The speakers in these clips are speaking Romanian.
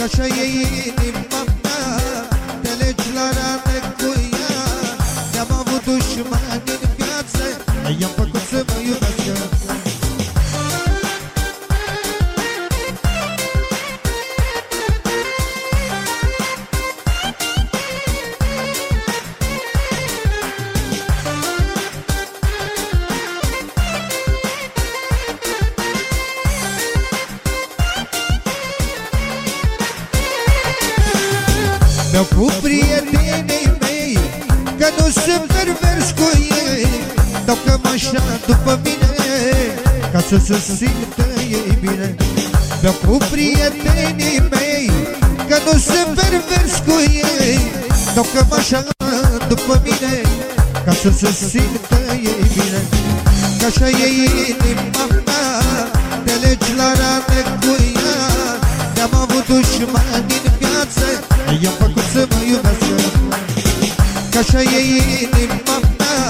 Că așa e inima mea De legi la rane cu ea. De-am avut dușmani în viață I-am făcut Mi-au pus prietenii mei Că nu sunt pervers cu ei Dau cămașa după mine Ca să se simtă ei bine. Mi-au pus prietenii mei Că nu sunt pervers cu ei Dau cămașa după mine Ca să se simtă ei bine. Că așa e inima mea De legi la rane cu ea De-am avut dușmani în viață I-am făcut așa e inima mea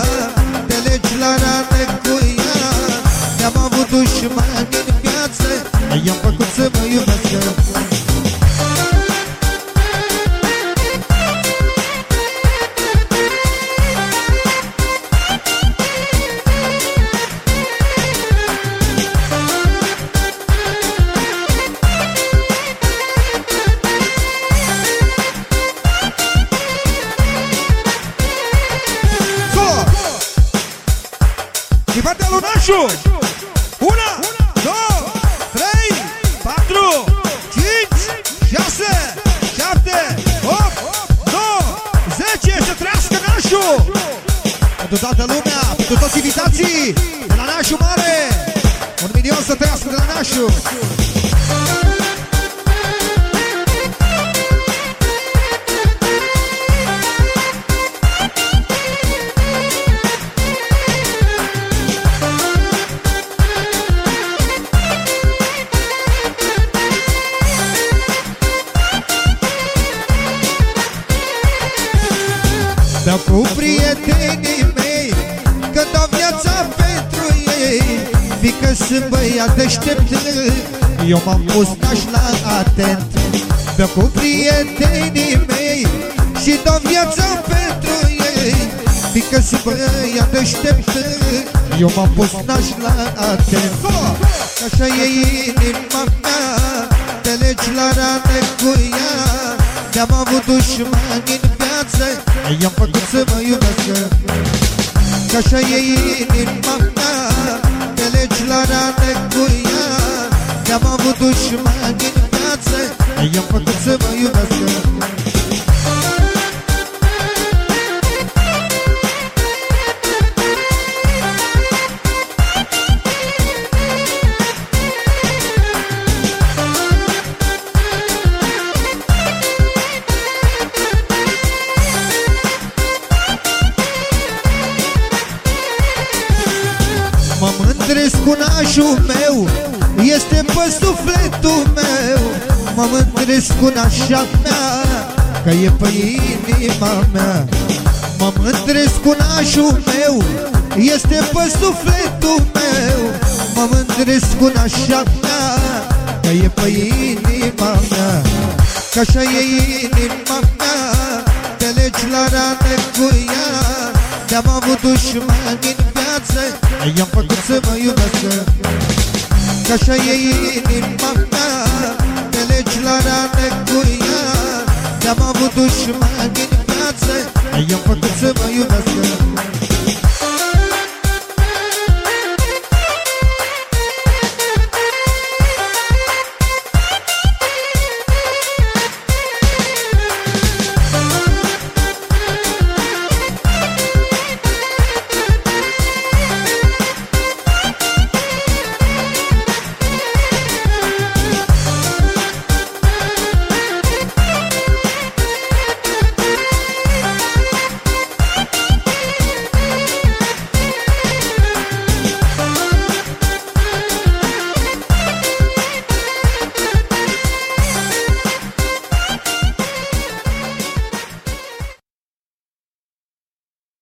De legi la rane cu ea. De-am avut dușmani în viață I-am făcut să mă iubească Nașu Una, două, trei, patru, cinci, șase, șapte, opt, nouă, zece. Să trăiască Nașu Pentru toată lumea, pentru toți invitații De la Nașu Mare. Un milion să trăiască de la Nașu cu prietenii mei Că dau viața pentru ei. Fică sunt băiat deștept Eu m-am pus naș la atent. Beau cu prietenii mei Și dau viața pentru ei. Fică sunt băiat deștept Eu m-am pus naș la atent. Că așa e inima mea De legi la rane cu ea. De-am avut dușmani în viață I-am făcut să mă iubească Că așa e inima mea De legi la rane cu ea De-am avut dușmani în viață I-am făcut să mă iubească mândresc cu nașul meu Este pe sufletul meu. Mă mândresc cu nașa mea Că e pe inima mea. Mă mândresc cu nașul meu Este pe sufletul meu. Mă mândresc cu nașa mea Că e pe inima mea. Că așa e inima mea De legi la rane cu ea. De-am avut dușmani în viață I-am făcut să mă iubească Că așa e inima mea De legi la rane cu ea De-am avut dușmani în viață I-am făcut să mă iubească